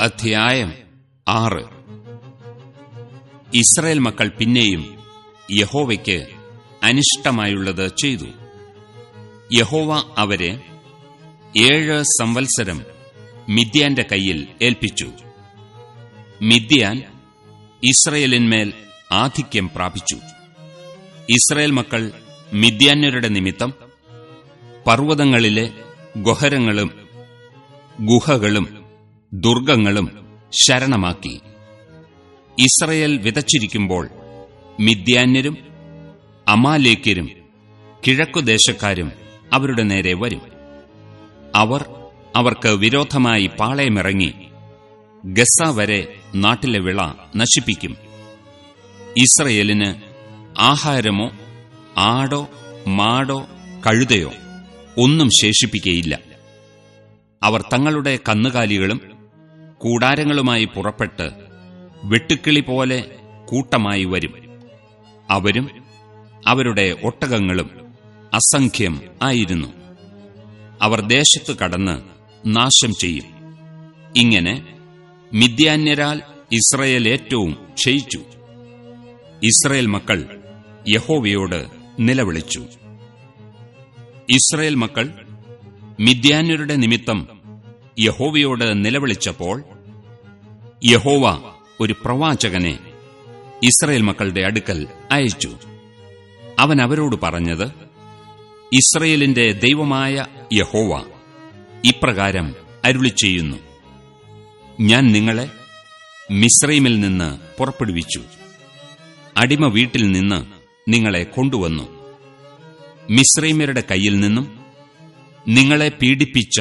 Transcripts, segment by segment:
അധ്യായം ആറ്. ഇസ്രയേൽ മക്കൾ പിന്നെയും യഹോവയ്ക്ക് അനിഷ്ടമായുള്ളത് ചെയ്തു. യഹോവ അവരെ ഏഴ് സംവത്സരം മിദ്യാന്റെ കയ്യിൽ ഏൽപ്പിച്ചു. മിദ്യാൻ ഇസ്രയേലിന്മേൽ ആധിക്യം പ്രാപിച്ചു. ഇസ്രയേൽ മക്കൾ മിദ്യാന്യരുടെ നിമിത്തം പർവതങ്ങളിലെ ഗുഹരങ്ങളും ഗുഹകളും ദുർഗങ്ങളും ശരണമാക്കി. ഇസ്രയേൽ വിതച്ചിരിക്കുമ്പോൾ മിദ്യാന്യരും അമാലേക്കരും കിഴക്കുദേശക്കാരും അവരുടെ നേരെ വരും. അവർ അവർക്ക് വിരോധമായി പാളയമിറങ്ങി ഗസ വരെ നാട്ടിലെ വിള നശിപ്പിക്കും. ഇസ്രയേലിന് ആഹാരമോ ആടോ മാടോ കഴുതയോ ഒന്നും ശേഷിപ്പിക്കയില്ല. അവർ തങ്ങളുടെ കന്നുകാലികളും കൂടാരങ്ങളുമായി പുറപ്പെട്ട് വെട്ടുക്കിളി പോലെ കൂട്ടമായി വരും. അവരും അവരുടെ ഒട്ടകങ്ങളും അസംഖ്യം ആയിരുന്നു. അവർ ദേശത്ത് കടന്ന് നാശം ചെയ്യും. ഇങ്ങനെ മിഥ്യാന്യരാൽ ഇസ്രയേൽ ഏറ്റവും ക്ഷയിച്ചു. ഇസ്രയേൽ മക്കൾ യഹോവയോട് നിലവിളിച്ചു. ഇസ്രയേൽ മക്കൾ മിഥ്യാന്യരുടെ നിമിത്തം യഹോവയോട് നിലവിളിച്ചപ്പോൾ യഹോവ ഒരു പ്രവാചകനെ ഇസ്രയേൽ മക്കളുടെ അടുക്കൽ അയച്ചു. അവൻ അവരോട് പറഞ്ഞത് ഇസ്രയേലിന്റെ ദൈവമായ യഹോവ ഇപ്രകാരം അരുളി ചെയ്യുന്നു ഞാൻ നിങ്ങളെ മിശ്രൈമിൽ നിന്ന് പുറപ്പെടുവിച്ചു. അടിമ വീട്ടിൽ നിന്ന് നിങ്ങളെ കൊണ്ടുവന്നു. മിശ്രൈമ്യരുടെ കയ്യിൽ നിന്നും നിങ്ങളെ പീഡിപ്പിച്ച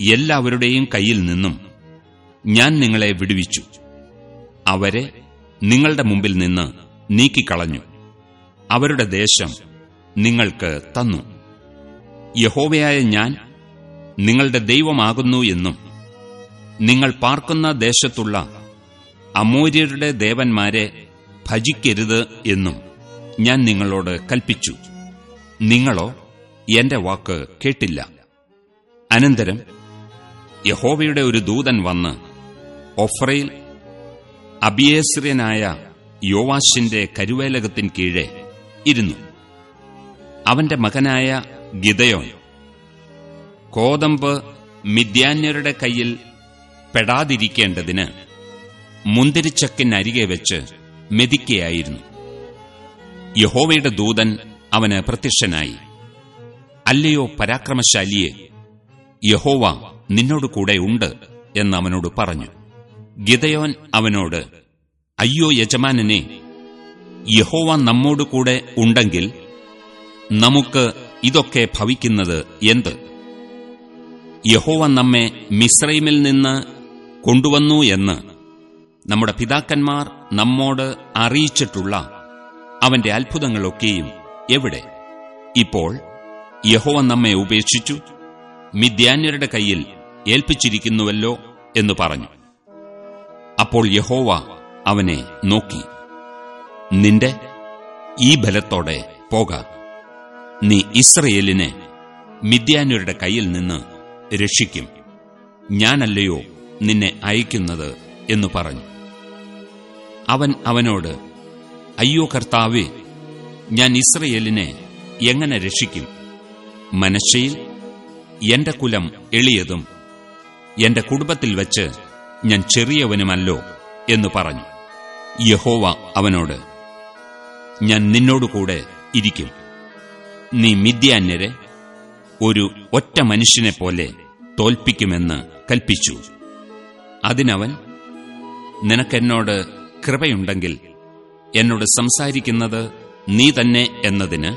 എല്ലാവരുടെയും കയ്യിൽ നിന്നും ഞാൻ നിങ്ങളെ വിടുവിച്ചു. അവരെ നിങ്ങളുടെ മുമ്പിൽ നിന്ന് നീക്കിക്കളഞ്ഞു. അവരുടെ ദേശം നിങ്ങൾക്ക് തന്നു. യഹോവയായ ഞാൻ നിങ്ങളുടെ ദൈവമാകുന്നു എന്നും നിങ്ങൾ പാർക്കുന്ന ദേശത്തുള്ള അമൂര്യരുടെ ദേവന്മാരെ ഭജിക്കരുത് എന്നും ഞാൻ നിങ്ങളോട് കൽപ്പിച്ചു. നിങ്ങളോ എന്റെ വാക്ക് കേട്ടില്ല. അനന്തരം യഹോവയുടെ ഒരു ദൂതൻ വന്ന് ഒഫ്രയിൽ അബിയേശ്രിയനായ യോവാശിന്റെ കരുവേലകത്തിൻ കീഴെ ഇരുന്നു. അവന്റെ മകനായ ഗിതയോൻ കോതമ്പ് മിദ്യാന്യരുടെ കയ്യിൽ പെടാതിരിക്കേണ്ടതിന് മുന്തിരിച്ചക്കിനരികെ വെച്ച് മെതിക്കയായിരുന്നു. യഹോവയുടെ ദൂതൻ അവന് പ്രത്യക്ഷനായി. അല്ലയോ പരാക്രമശാലിയെ യഹോവ നിന്നോട് കൂടെ ഉണ്ട് എന്ന് അവനോട് പറഞ്ഞു. ഗിതയോൻ അവനോട് അയ്യോ യജമാനനെ യഹോവ നമ്മോട് കൂടെ ഉണ്ടെങ്കിൽ നമുക്ക് ഇതൊക്കെ ഭവിക്കുന്നത് എന്ത്? യഹോവ നമ്മെ മിശ്രൈമിൽ നിന്ന് കൊണ്ടുവന്നു എന്ന് നമ്മുടെ പിതാക്കന്മാർ നമ്മോട് അറിയിച്ചിട്ടുള്ള അവന്റെ അത്ഭുതങ്ങളൊക്കെയും എവിടെ? ഇപ്പോൾ യഹോവ നമ്മെ ഉപേക്ഷിച്ചു മിദ്യാന്യരുടെ കയ്യിൽ ഏൽപ്പിച്ചിരിക്കുന്നുവല്ലോ എന്ന് പറഞ്ഞു. അപ്പോൾ യഹോവ അവനെ നോക്കി നിന്റെ ഈ ബലത്തോടെ പോക. നീ ഇസ്രയേലിനെ മിദ്യാന്യരുടെ കയ്യിൽ നിന്ന് രക്ഷിക്കും. ഞാനല്ലയോ നിന്നെ അയക്കുന്നത്? എന്നു പറഞ്ഞു. അവൻ അവനോട് അയ്യോ കർത്താവേ ഞാൻ ഇസ്രയേലിനെ എങ്ങനെ രക്ഷിക്കും? മനശ്ശയിൽ എന്റെ കുലം എളിയതും എന്റെ കുടുംബത്തിൽ വെച്ച് ഞാൻ ചെറിയവനുമല്ലോ എന്ന് പറഞ്ഞു. യഹോവ അവനോട് ഞാൻ നിന്നോടുകൂടെ ഇരിക്കും. നീ മിഥ്യാന്യരെ ഒരു ഒറ്റ മനുഷ്യനെ പോലെ തോൽപ്പിക്കുമെന്ന് കൽപ്പിച്ചു. അതിനവൻ നിനക്കെന്നോട് കൃപയുണ്ടെങ്കിൽ എന്നോട് സംസാരിക്കുന്നത് നീ തന്നെ എന്നതിന്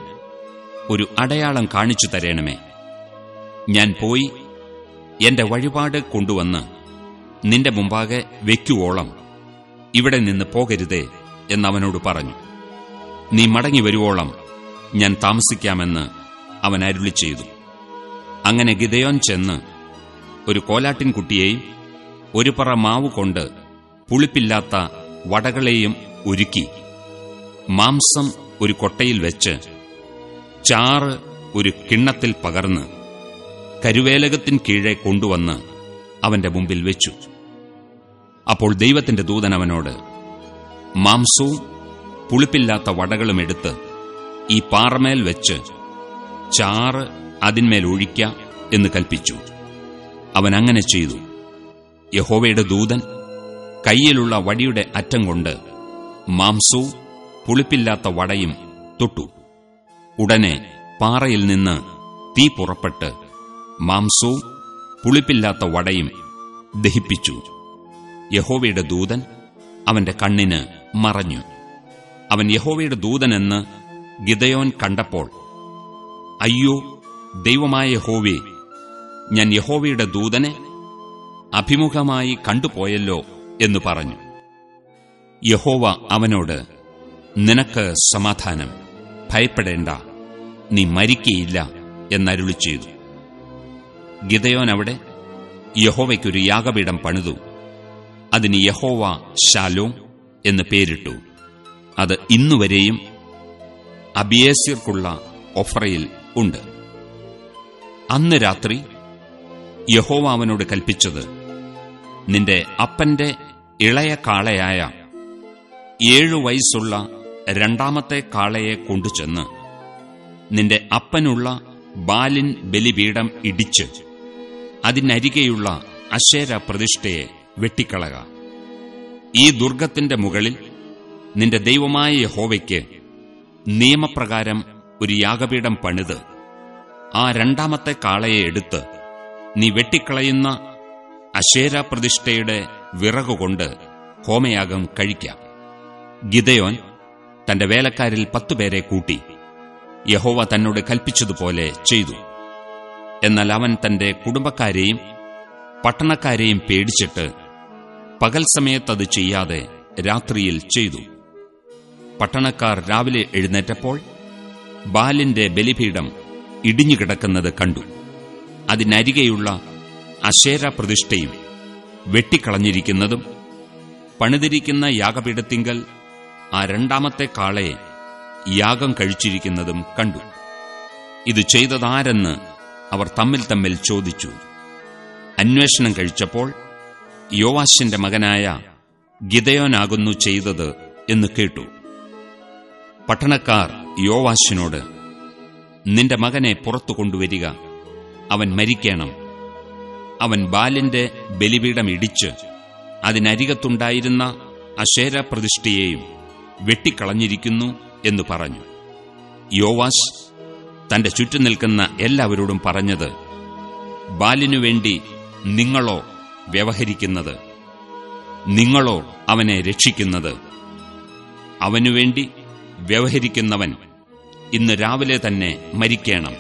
ഒരു അടയാളം കാണിച്ചു തരേണമേ. ഞാൻ പോയി എന്റെ വഴിപാട് കൊണ്ടുവന്ന് നിന്റെ മുമ്പാകെ വെക്കുവോളം ഇവിടെ നിന്ന് പോകരുതേ എന്നവനോട് പറഞ്ഞു. നീ മടങ്ങി വരുവോളം ഞാൻ താമസിക്കാമെന്ന് അവൻ അരുളി ചെയ്തു. അങ്ങനെ ഗിതയോൻ ചെന്ന് ഒരു കോലാട്ടിൻകുട്ടിയെയും ഒരു പറ മാവ് കൊണ്ട് പുളിപ്പില്ലാത്ത വടകളെയും ഒരുക്കി. മാംസം ഒരു കൊട്ടയിൽ വെച്ച് ചാറ് ഒരു കിണ്ണത്തിൽ പകർന്ന് കരുവേലകത്തിൻ കീഴെ കൊണ്ടുവന്ന് അവന്റെ മുമ്പിൽ വെച്ചു. അപ്പോൾ ദൈവത്തിന്റെ ദൂതൻ അവനോട് മാംസവും പുളിപ്പില്ലാത്ത വടകളും എടുത്ത് ഈ പാറമേൽ വെച്ച് ചാറ് അതിന്മേൽ ഒഴിക്ക എന്ന് കൽപ്പിച്ചു. അവൻ അങ്ങനെ ചെയ്തു. യഹോവയുടെ ദൂതൻ കയ്യിലുള്ള വടിയുടെ അറ്റം കൊണ്ട് മാംസവും പുളിപ്പില്ലാത്ത വടയും തൊട്ടു. ഉടനെ പാറയിൽ നിന്ന് തീ പുറപ്പെട്ട് മാംസവും പുളിപ്പില്ലാത്ത വടയും ദഹിപ്പിച്ചു. യഹോവയുടെ ദൂതൻ അവന്റെ കണ്ണിന് മറഞ്ഞു. അവൻ യഹോവയുടെ ദൂതനെന്ന് ഗിതയോൻ കണ്ടപ്പോൾ അയ്യോ ദൈവമായ യഹോവേ ഞാൻ യഹോവയുടെ ദൂതനെ അഭിമുഖമായി കണ്ടുപോയല്ലോ എന്ന് പറഞ്ഞു. യഹോവ അവനോട് നിനക്ക് സമാധാനം ഭയപ്പെടേണ്ട നീ മരിക്കയില്ല എന്നരുളി ചെയ്തു ഗിതയോൻ അവിടെ യഹോവയ്ക്കൊരു യാഗപീഠം പണിതു. അതിന് യഹോവ ഷാലോം എന്ന് പേരിട്ടു. അത് ഇന്നുവരെയും അബിയേസ്യർക്കുള്ള ഒഫ്രയിൽ ഉണ്ട്. അന്ന് രാത്രി യഹോവ അവനോട് കൽപ്പിച്ചത് നിന്റെ അപ്പന്റെ ഇളയ കാളയായ ഏഴു വയസ്സുള്ള രണ്ടാമത്തെ കാളയെ കൊണ്ടുചെന്ന് നിന്റെ അപ്പനുള്ള ബാലിൻ ബലിപീഠം ഇടിച്ച് അതിനരികെയുള്ള അശേര പ്രതിഷ്ഠയെ വെട്ടിക്കളക. ഈ ദുർഗത്തിന്റെ മുകളിൽ നിന്റെ ദൈവമായ യഹോവയ്ക്ക് നിയമപ്രകാരം ഒരു യാഗപീഠം പണിത്. ആ രണ്ടാമത്തെ കാളയെ എടുത്ത് നീ വെട്ടിക്കളയുന്ന അശേര പ്രതിഷ്ഠയുടെ വിറകുകൊണ്ട് ഹോമയാഗം കഴിക്കാം. ഗിതയോൻ തന്റെ വേലക്കാരിൽ പത്തുപേരെ കൂട്ടി. യഹോവ തന്നോട് കൽപ്പിച്ചതുപോലെ ചെയ്തു. എന്നാൽ അവൻ തന്റെ കുടുംബക്കാരെയും പട്ടണക്കാരെയും പേടിച്ചിട്ട് പകൽ സമയത്ത് അത് ചെയ്യാതെ രാത്രിയിൽ ചെയ്തു. പട്ടണക്കാർ രാവിലെ എഴുന്നേറ്റപ്പോൾ ബാലിന്റെ ബലിപീഠം ഇടിഞ്ഞുകിടക്കുന്നത് കണ്ടു. അതിനരികെയുള്ള അശേര പ്രതിഷ്ഠയും വെട്ടിക്കളഞ്ഞിരിക്കുന്നതും പണിതിരിക്കുന്ന യാഗപീഠത്തിങ്കൽ ആ രണ്ടാമത്തെ കാളയെ യാഗം കഴിച്ചിരിക്കുന്നതും കണ്ടു. ഇത് ചെയ്തതാരെന്ന് അവർ തമ്മിൽ തമ്മിൽ ചോദിച്ചു. അന്വേഷണം കഴിച്ചപ്പോൾ യോവാശിന്റെ മകനായ ഗിതയോനാകുന്നു ചെയ്തത് എന്ന് കേട്ടു. പട്ടണക്കാർ യോവാശിനോട് നിന്റെ മകനെ പുറത്തു കൊണ്ടുവരിക. അവൻ മരിക്കണം. അവൻ ബാലിന്റെ ബലിപീഠം ഇടിച്ച് അതിനരികത്തുണ്ടായിരുന്ന അശേര പ്രതിഷ്ഠയെയും വെട്ടിക്കളഞ്ഞിരിക്കുന്നു എന്ന് പറഞ്ഞു. യോവാശ് തന്റെ ചുറ്റും നിൽക്കുന്ന എല്ലാവരോടും പറഞ്ഞത് ബാലിനുവേണ്ടി നിങ്ങളോ വ്യവഹരിക്കുന്നത് നിങ്ങളോ അവനെ രക്ഷിക്കുന്നത്. അവനുവേണ്ടി വ്യവഹരിക്കുന്നവൻ ഇന്ന് രാവിലെ തന്നെ മരിക്കണം.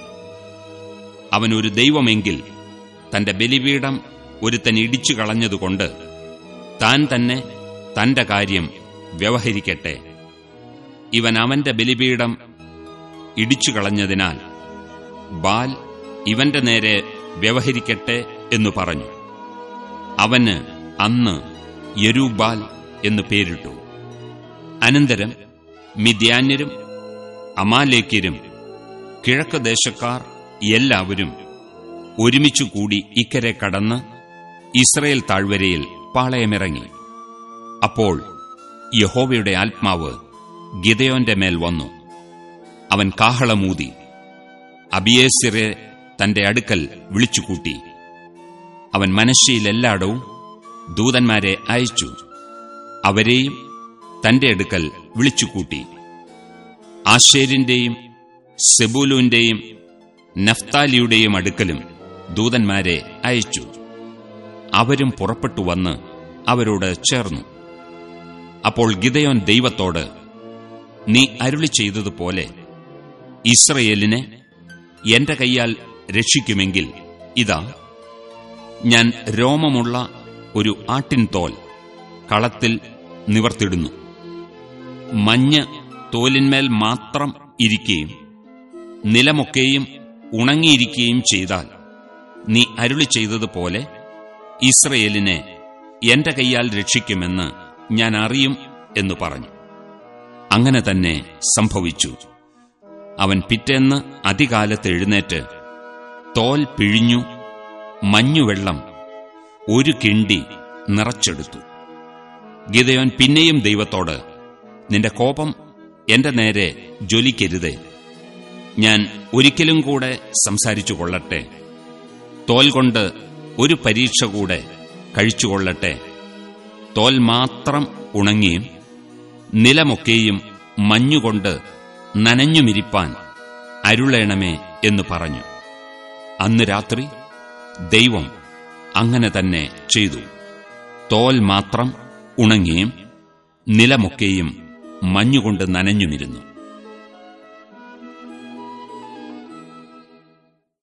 അവനൊരു ദൈവമെങ്കിൽ തന്റെ ബലിപീഠം ഒരുത്തൻ ഇടിച്ചു കളഞ്ഞതുകൊണ്ട് താൻ തന്നെ തന്റെ കാര്യം വ്യവഹരിക്കട്ടെ. ഇവൻ അവന്റെ ബലിപീഠം ഇടിച്ചു കളഞ്ഞതിനാൽ ബാൽ ഇവന്റെ നേരെ വ്യവഹരിക്കട്ടെ എന്നു പറഞ്ഞു. അവന് അന്ന് യരൂബാൽ എന്നു പേരിട്ടു. അനന്തരം മിദ്യാന്യരും അമാലേക്കരും കിഴക്കുദേശക്കാർ എല്ലാവരും ഒരുമിച്ചുകൂടി ഇക്കരെ കടന്ന് ഇസ്രയേൽ താഴ്വരയിൽ പാളയമിറങ്ങി. അപ്പോൾ യഹോവയുടെ ആത്മാവ് ഗിതയോന്റെ മേൽ വന്നു. അവൻ കാഹളമൂതി അബിയേസിറെ തന്റെ അടുക്കൽ വിളിച്ചുകൂട്ടി. അവൻ മനശ്ശയിലെല്ലായിടവും ദൂതന്മാരെ അയച്ചു. അവരെയും തന്റെ അടുക്കൽ വിളിച്ചുകൂട്ടി. ആശേരിന്റെയും സെബൂലുവിന്റെയും നഫ്താലിയുടെയും അടുക്കലും ദൂതന്മാരെ അയച്ചു. അവരും പുറപ്പെട്ടു വന്ന് അവരോട് ചേർന്നു. അപ്പോൾ ഗിതയോൻ ദൈവത്തോട് നീ അരുളി ചെയ്തതുപോലെ ഇസ്രയേലിനെ എന്റെ കൈയാൽ രക്ഷിക്കുമെങ്കിൽ ഇതാ ഞാൻ രോമമുള്ള ഒരു ആട്ടിൻ തോൽ കളത്തിൽ നിവർത്തിടുന്നു. മഞ്ഞ് തോലിന്മേൽ മാത്രം ഇരിക്കുകയും നിലമൊക്കെയും ഉണങ്ങിയിരിക്കുകയും ചെയ്താൽ നീ അരുളി ചെയ്തതുപോലെ ഇസ്രയേലിനെ എന്റെ കൈയാൽ രക്ഷിക്കുമെന്ന് ഞാൻ അറിയും എന്നു പറഞ്ഞു. അങ്ങനെ തന്നെ സംഭവിച്ചു. അവൻ പിറ്റേന്ന് അതികാലത്ത് എഴുന്നേറ്റ് തോൽ പിഴിഞ്ഞു മഞ്ഞുവെള്ളം ഒരു കിണ്ടി നിറച്ചെടുത്തു. ഗീതയോൻ പിന്നെയും ദൈവത്തോട് നിന്റെ കോപം എന്റെ നേരെ ജ്വലിക്കരുതേ. ഞാൻ ഒരിക്കലും കൂടെ സംസാരിച്ചു കൊള്ളട്ടെ. തോൽ കൊണ്ട് ഒരു പരീക്ഷ കൂടെ കഴിച്ചുകൊള്ളട്ടെ തോൽ മാത്രം ഉണങ്ങിയും നിലമൊക്കെയും മഞ്ഞുകൊണ്ട് നനഞ്ഞുമിരിപ്പാൻ അരുളേണമേ എന്ന് പറഞ്ഞു. അന്ന് രാത്രി ദൈവം അങ്ങനെ തന്നെ ചെയ്തു. തോൽ മാത്രം ഉണങ്ങിയും നിലമൊക്കെയും മഞ്ഞുകൊണ്ട് നനഞ്ഞുമിരുന്നു.